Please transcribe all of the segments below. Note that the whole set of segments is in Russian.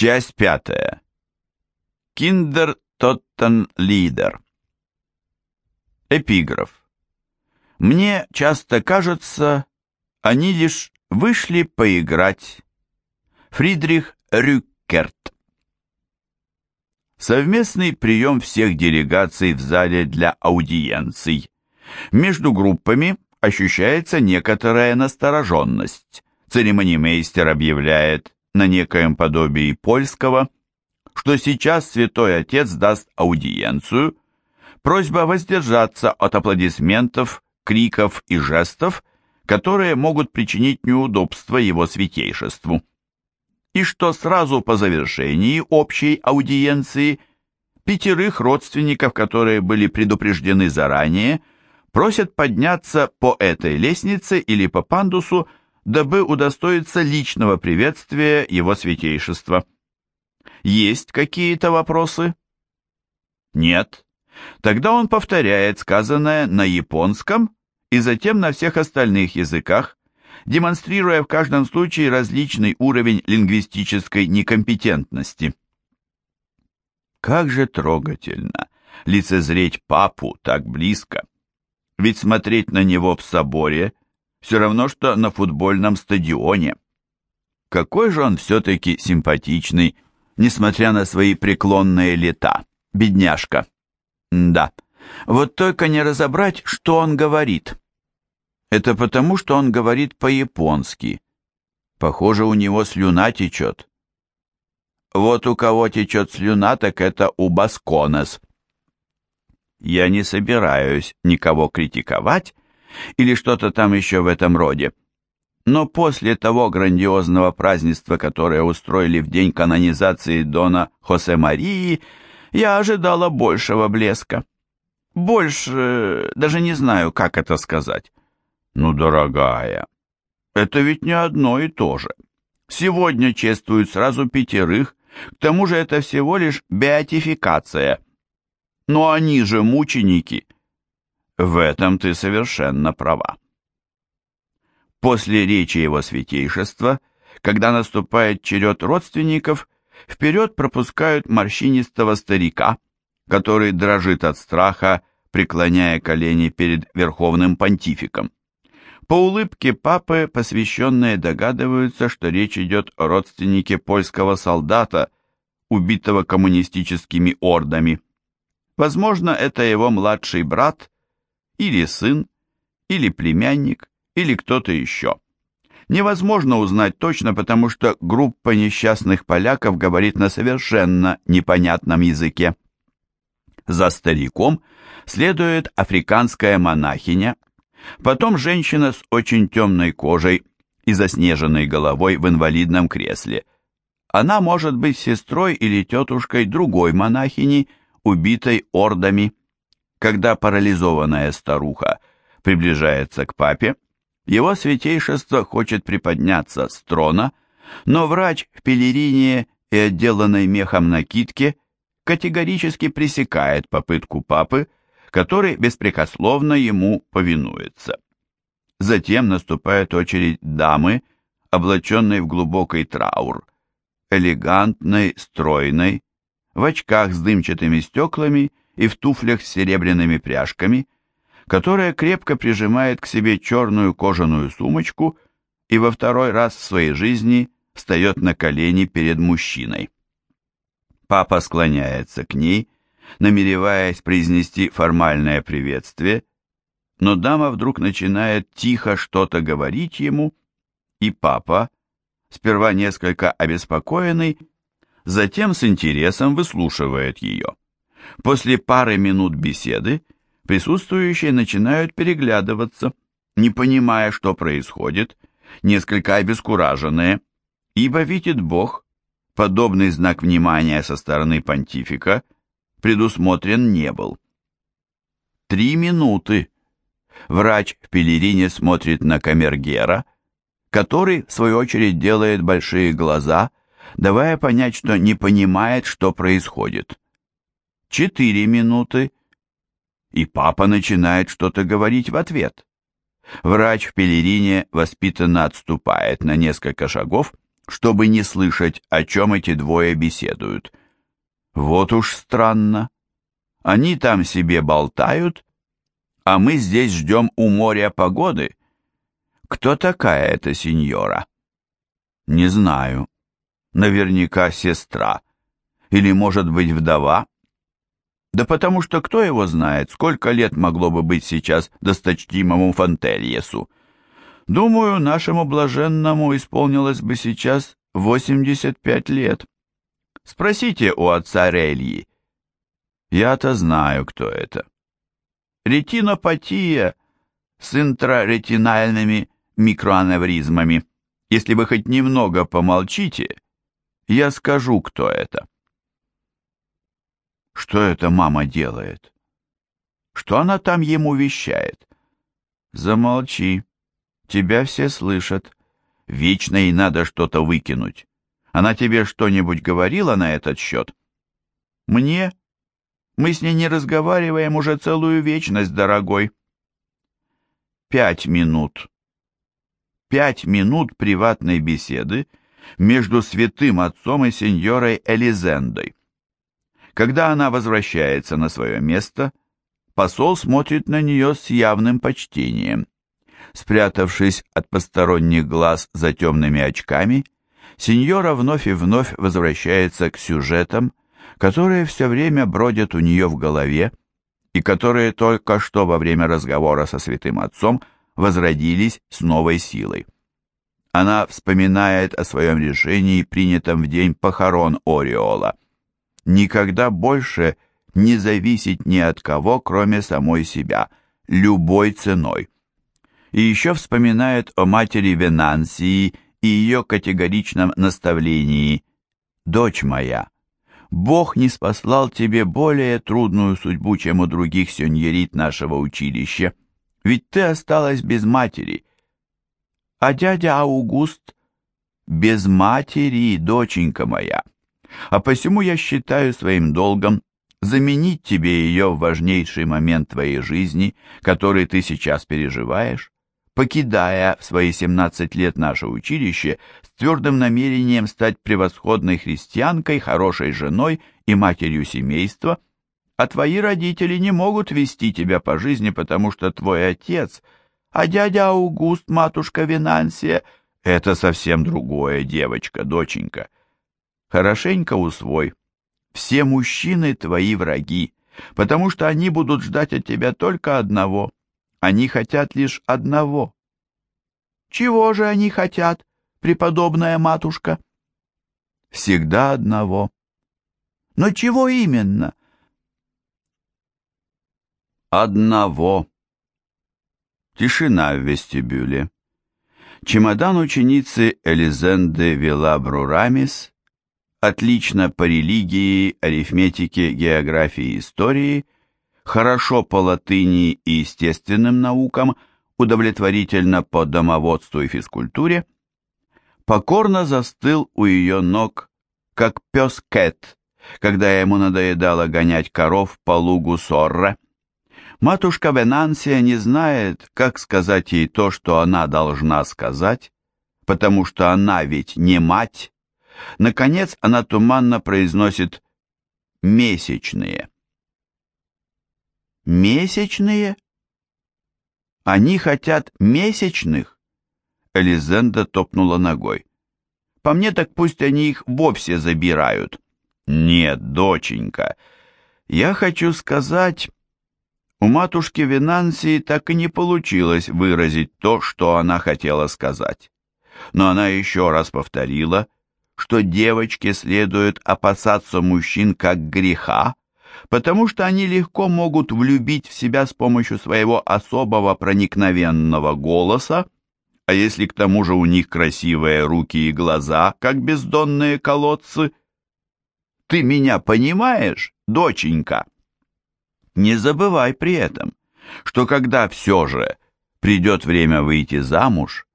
Часть пятая. Киндер Тоттен Лидер. Эпиграф. Мне часто кажется, они лишь вышли поиграть. Фридрих Рюккерт. Совместный прием всех делегаций в зале для аудиенций. Между группами ощущается некоторая настороженность. Церемонимейстер объявляет на некоем подобии польского, что сейчас Святой Отец даст аудиенцию, просьба воздержаться от аплодисментов, криков и жестов, которые могут причинить неудобства его святейшеству. И что сразу по завершении общей аудиенции пятерых родственников, которые были предупреждены заранее, просят подняться по этой лестнице или по пандусу, дабы удостоиться личного приветствия его святейшества. Есть какие-то вопросы? Нет. Тогда он повторяет сказанное на японском и затем на всех остальных языках, демонстрируя в каждом случае различный уровень лингвистической некомпетентности. Как же трогательно лицезреть папу так близко. Ведь смотреть на него в соборе все равно, что на футбольном стадионе. Какой же он все-таки симпатичный, несмотря на свои преклонные лета, бедняжка. Да, вот только не разобрать, что он говорит. Это потому, что он говорит по-японски. Похоже, у него слюна течет. Вот у кого течет слюна, так это у Басконес. Я не собираюсь никого критиковать или что-то там еще в этом роде. Но после того грандиозного празднества, которое устроили в день канонизации Дона Хосе Марии, я ожидала большего блеска. Больше, даже не знаю, как это сказать. Ну, дорогая, это ведь не одно и то же. Сегодня чествуют сразу пятерых, к тому же это всего лишь беатификация. Но они же мученики. В этом ты совершенно права. После речи его святейшества, когда наступает черед родственников, вперед пропускают морщинистого старика, который дрожит от страха, преклоняя колени перед верховным понтификом. По улыбке папы посвященные догадываются, что речь идет о родственнике польского солдата, убитого коммунистическими ордами. Возможно, это его младший брат, или сын, или племянник, или кто-то еще. Невозможно узнать точно, потому что группа несчастных поляков говорит на совершенно непонятном языке. За стариком следует африканская монахиня, Потом женщина с очень темной кожей и заснеженной головой в инвалидном кресле. Она может быть сестрой или тетушкой другой монахини, убитой ордами. Когда парализованная старуха приближается к папе, его святейшество хочет приподняться с трона, но врач в пелерине и отделанной мехом накидке категорически пресекает попытку папы который беспрекословно ему повинуется. Затем наступает очередь дамы, облаченной в глубокий траур, элегантной, стройной, в очках с дымчатыми стеклами и в туфлях с серебряными пряжками, которая крепко прижимает к себе черную кожаную сумочку и во второй раз в своей жизни встает на колени перед мужчиной. Папа склоняется к ней намереваясь произнести формальное приветствие, но дама вдруг начинает тихо что-то говорить ему, и папа, сперва несколько обеспокоенный, затем с интересом выслушивает ее. После пары минут беседы присутствующие начинают переглядываться, не понимая, что происходит, несколько обескураженные, ибо видит Бог, подобный знак внимания со стороны понтифика – предусмотрен не был. Три минуты. Врач в пелерине смотрит на камергера, который, в свою очередь, делает большие глаза, давая понять, что не понимает, что происходит. Четыре минуты. И папа начинает что-то говорить в ответ. Врач в пелерине воспитанно отступает на несколько шагов, чтобы не слышать, о чем эти двое беседуют. Вот уж странно. Они там себе болтают, а мы здесь ждем у моря погоды. Кто такая эта сеньора? Не знаю. Наверняка сестра. Или, может быть, вдова? Да потому что кто его знает, сколько лет могло бы быть сейчас досточтимому Фонтельесу. Думаю, нашему блаженному исполнилось бы сейчас 85 лет. Спросите у отца Рельи. Я-то знаю, кто это. Ретинопатия с интраретинальными микроаневризмами. Если вы хоть немного помолчите, я скажу, кто это. Что это мама делает? Что она там ему вещает? Замолчи. Тебя все слышат. Вечно ей надо что-то выкинуть. Она тебе что-нибудь говорила на этот счет? Мне? Мы с ней не разговариваем уже целую вечность, дорогой. Пять минут. Пять минут приватной беседы между святым отцом и сеньорой Элизендой. Когда она возвращается на свое место, посол смотрит на нее с явным почтением. Спрятавшись от посторонних глаз за темными очками, сеньора вновь и вновь возвращается к сюжетам, которые все время бродят у нее в голове и которые только что во время разговора со святым отцом возродились с новой силой. Она вспоминает о своем решении, принятом в день похорон Ореола – никогда больше не зависеть ни от кого, кроме самой себя, любой ценой. И еще вспоминает о матери Венансии и ее категоричном наставлении. «Дочь моя, Бог не спаслал тебе более трудную судьбу, чем у других сеньорит нашего училища, ведь ты осталась без матери, а дядя Аугуст без матери, доченька моя» а посему я считаю своим долгом заменить тебе ее в важнейший момент твоей жизни, который ты сейчас переживаешь, покидая в свои 17 лет наше училище с твердым намерением стать превосходной христианкой, хорошей женой и матерью семейства, а твои родители не могут вести тебя по жизни, потому что твой отец, а дядя Аугуст, матушка Винансия, это совсем другое, девочка, доченька. Хорошенько усвой. Все мужчины твои враги, потому что они будут ждать от тебя только одного. Они хотят лишь одного. Чего же они хотят, преподобная матушка? Всегда одного. Но чего именно? Одного. Тишина в вестибюле. Чемодан ученицы Элизенды Вилабрурамис отлично по религии, арифметике, географии истории, хорошо по латыни и естественным наукам, удовлетворительно по домоводству и физкультуре, покорно застыл у ее ног, как пес Кэт, когда ему надоедало гонять коров по лугу Сорре. Матушка Венансия не знает, как сказать ей то, что она должна сказать, потому что она ведь не мать, Наконец она туманно произносит «месячные». «Месячные? Они хотят месячных?» Элизенда топнула ногой. «По мне так пусть они их вовсе забирают». «Нет, доченька, я хочу сказать...» У матушки Винансии так и не получилось выразить то, что она хотела сказать. Но она еще раз повторила — что девочке следует опасаться мужчин как греха, потому что они легко могут влюбить в себя с помощью своего особого проникновенного голоса, а если к тому же у них красивые руки и глаза, как бездонные колодцы. Ты меня понимаешь, доченька? Не забывай при этом, что когда все же придет время выйти замуж,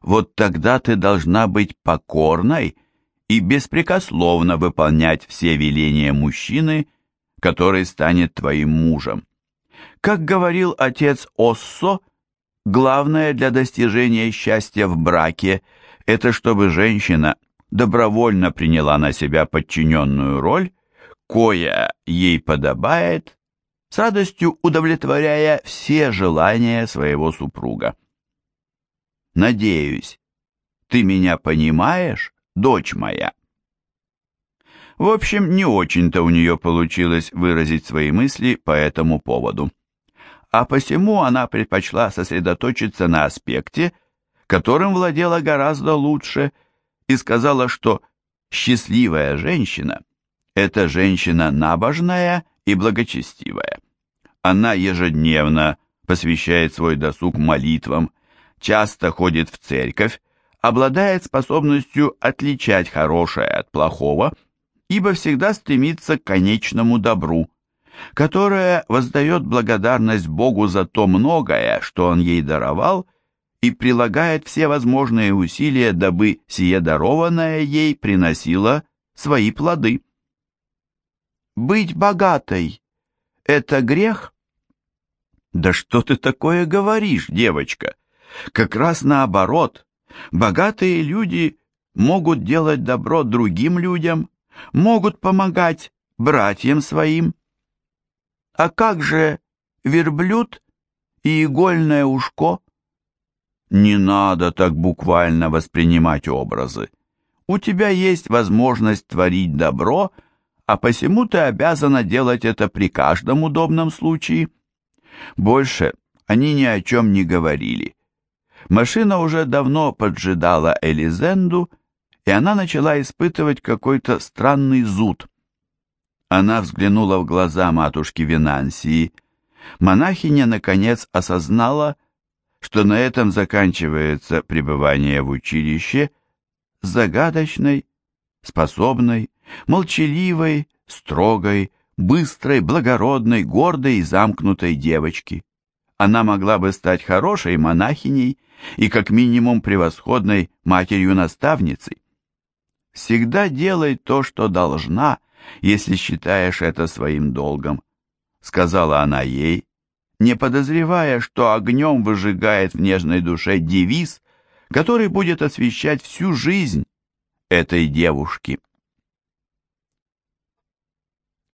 вот тогда ты должна быть покорной и беспрекословно выполнять все веления мужчины, который станет твоим мужем. Как говорил отец Оссо, главное для достижения счастья в браке – это чтобы женщина добровольно приняла на себя подчиненную роль, коя ей подобает, с радостью удовлетворяя все желания своего супруга. Надеюсь, ты меня понимаешь, дочь моя? В общем, не очень-то у нее получилось выразить свои мысли по этому поводу. А посему она предпочла сосредоточиться на аспекте, которым владела гораздо лучше, и сказала, что счастливая женщина – это женщина набожная и благочестивая. Она ежедневно посвящает свой досуг молитвам, часто ходит в церковь, обладает способностью отличать хорошее от плохого, ибо всегда стремится к конечному добру, которое воздает благодарность Богу за то многое, что Он ей даровал, и прилагает все возможные усилия, дабы сие дарованное ей приносило свои плоды. «Быть богатой — это грех?» «Да что ты такое говоришь, девочка?» Как раз наоборот, богатые люди могут делать добро другим людям, могут помогать братьям своим. А как же верблюд и игольное ушко? Не надо так буквально воспринимать образы. У тебя есть возможность творить добро, а посему ты обязана делать это при каждом удобном случае. Больше они ни о чем не говорили. Машина уже давно поджидала Элизенду, и она начала испытывать какой-то странный зуд. Она взглянула в глаза матушки Винансии. Монахиня, наконец, осознала, что на этом заканчивается пребывание в училище загадочной, способной, молчаливой, строгой, быстрой, благородной, гордой и замкнутой девочки. Она могла бы стать хорошей монахиней и как минимум превосходной матерью-наставницей. Всегда делай то, что должна, если считаешь это своим долгом, сказала она ей, не подозревая, что огнем выжигает в нежной душе девиз, который будет освещать всю жизнь этой девушки.